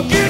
Okay.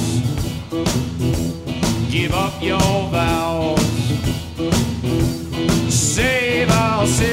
your vows. Save our sins.